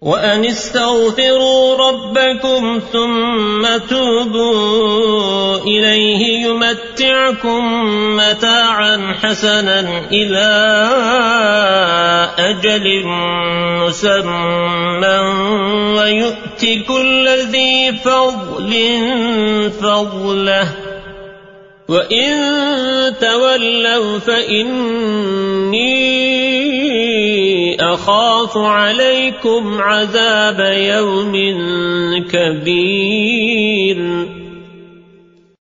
وأن استغفروا ربكم ثم توبوا إليه يمتعكم متاعا حسنا إلى أجل مسمى ويؤتي كل ذي فضل فضله وإن تولوا فإني أخاف عليكم عذاب يوم كبير.